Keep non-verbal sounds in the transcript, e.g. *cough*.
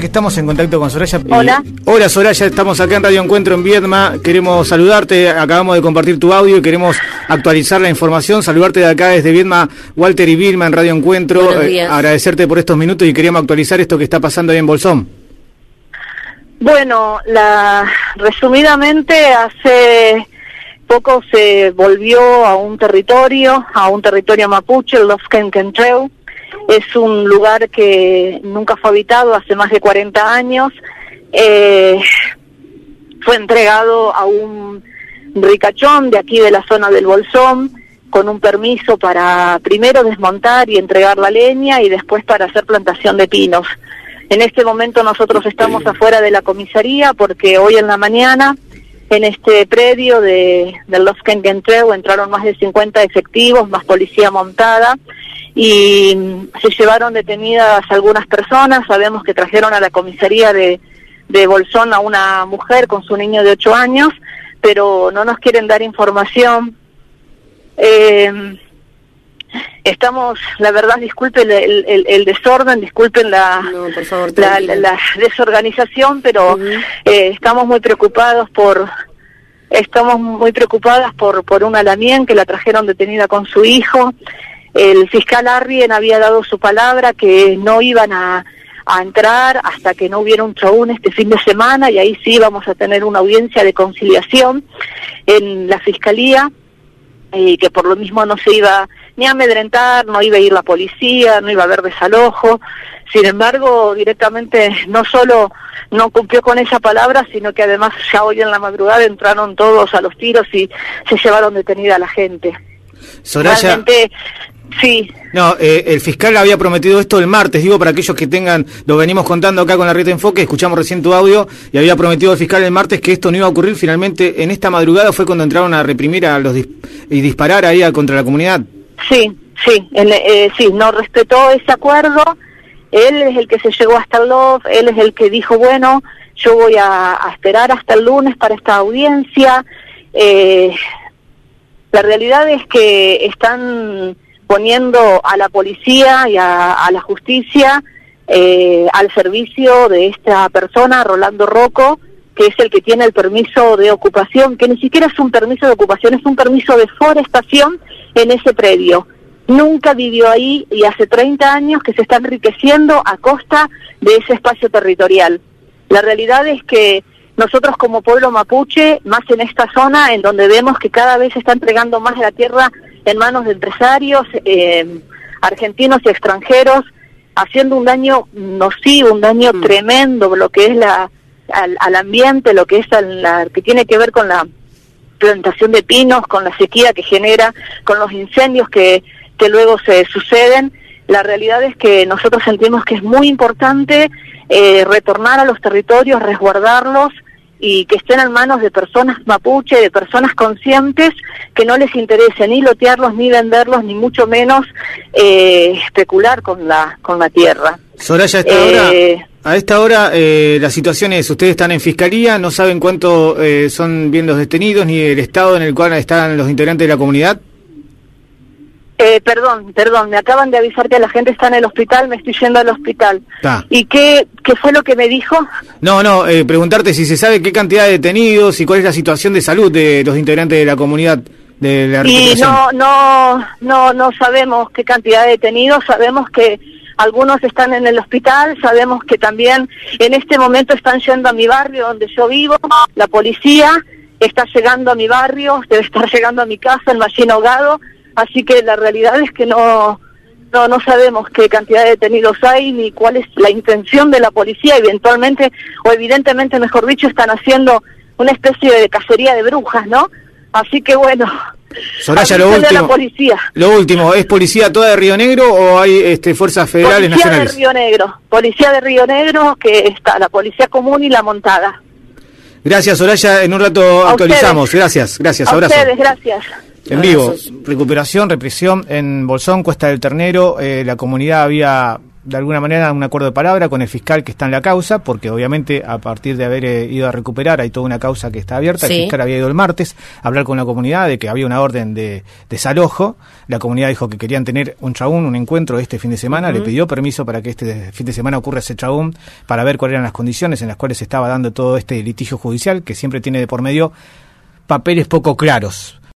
que estamos en contacto con Soraya. Hola. hola Soraya, estamos acá en Radio Encuentro en Viedma. Queremos saludarte, acabamos de compartir tu audio y queremos actualizar la información. Saludarte de acá desde Viedma, Walter y Vilma en Radio Encuentro. Eh, agradecerte por estos minutos y queríamos actualizar esto que está pasando ahí en Bolsón. Bueno, la, resumidamente hace poco se volvió a un territorio, a un territorio mapuche, el Los Kenkentreu. Es un lugar que nunca fue habitado hace más de 40 años. Eh, fue entregado a un ricachón de aquí de la zona del Bolsón con un permiso para primero desmontar y entregar la leña y después para hacer plantación de pinos. En este momento nosotros estamos afuera de la comisaría porque hoy en la mañana en este predio de, del Los Kenkentreu entraron más de 50 efectivos, más policía montada y se llevaron detenidas algunas personas. Sabemos que trajeron a la comisaría de, de Bolsón a una mujer con su niño de 8 años, pero no nos quieren dar información. Eh, estamos, la verdad, disculpen el, el, el desorden, disculpen la, la, la, desorganización, pero eh, estamos muy preocupados por estamos muy preocupadas por por una lamien que la trajeron detenida con su hijo. El fiscal Arrien había dado su palabra que no iban a, a entrar hasta que no hubiera un choún este fin de semana y ahí sí vamos a tener una audiencia de conciliación en la fiscalía y que por lo mismo no se iba ni a amedrentar, no iba a ir la policía, no iba a haber desalojo. Sin embargo, directamente no solo no cumplió con esa palabra, sino que además ya hoy en la madrugada entraron todos a los tiros y se llevaron detenida a la gente. Soraya, Realmente, sí. No, eh, el fiscal había prometido esto el martes, digo, para aquellos que tengan, lo venimos contando acá con la red de enfoque, escuchamos recién tu audio, y había prometido el fiscal el martes que esto no iba a ocurrir, finalmente en esta madrugada fue cuando entraron a reprimir a los dis y disparar ahí a, contra la comunidad. Sí, sí, en, eh, sí, no respetó ese acuerdo, él es el que se llegó hasta el LOF, él es el que dijo, bueno, yo voy a, a esperar hasta el lunes para esta audiencia, eh, la realidad es que están poniendo a la policía y a, la justicia eh, al servicio de esta persona, Rolando Rocco, que es el que tiene el permiso de ocupación, que ni siquiera es un permiso de ocupación, es un permiso de forestación en ese predio. Nunca vivió ahí y hace 30 años que se está enriqueciendo a costa de ese espacio territorial. La realidad es que nosotros como pueblo mapuche, más en esta zona en donde vemos que cada vez se está entregando más de la tierra en manos de empresarios eh, argentinos y extranjeros, haciendo un daño nocivo, un daño mm. tremendo, lo que es la al, al ambiente, lo que es al, la, que tiene que ver con la plantación de pinos, con la sequía que genera, con los incendios que, que luego se suceden. La realidad es que nosotros sentimos que es muy importante eh, retornar a los territorios, resguardarlos y que estén en manos de personas mapuche, de personas conscientes, que no les interese ni lotearlos, ni venderlos, ni mucho menos eh, especular con la, con la tierra. Soraya, a esta eh, hora, a esta hora eh, la situación es, ustedes están en fiscalía, no saben cuánto eh, son bien los detenidos, ni el estado en el cual están los integrantes de la comunidad. Eh, perdón, perdón, me acaban de avisar que la gente está en el hospital, me estoy yendo al hospital. Ta. ¿Y qué, qué fue lo que me dijo? No, no, eh, preguntarte si se sabe qué cantidad de detenidos y cuál es la situación de salud de los integrantes de la comunidad de la Y no, no, no, no sabemos qué cantidad de detenidos, sabemos que algunos están en el hospital, sabemos que también en este momento están yendo a mi barrio donde yo vivo, la policía está llegando a mi barrio, debe estar *laughs* llegando a mi casa, en Machín Ahogado, así que la realidad es que no, no, no sabemos qué cantidad de detenidos hay ni cuál es la intención de la policía, eventualmente, o evidentemente, mejor dicho, están haciendo una especie de cacería de brujas, ¿no? Así que bueno, Soraya, lo último, la policía. lo último, ¿es policía toda de Río Negro o hay este, fuerzas federales policía nacionales? de Río Negro, policía de Río Negro, que está la policía común y la montada. Gracias, Soraya, en un rato A actualizamos. ustedes. Gracias, gracias, A abrazo. ustedes, gracias. En vivo, recuperación, represión en Bolsón, Cuesta del Ternero, eh, la comunidad había de alguna manera un acuerdo de palabra con el fiscal que está en la causa, porque obviamente a partir de haber eh, ido a recuperar hay toda una causa que está abierta. El fiscal había ido el martes a hablar con la comunidad de que había una orden de desalojo. La comunidad dijo que querían tener un chabún, un encuentro este fin de semana. Le pidió permiso para que este fin de semana ocurra ese chabún para ver cuáles eran las condiciones en las cuales se estaba dando todo este litigio judicial que siempre tiene de por medio papeles poco claros.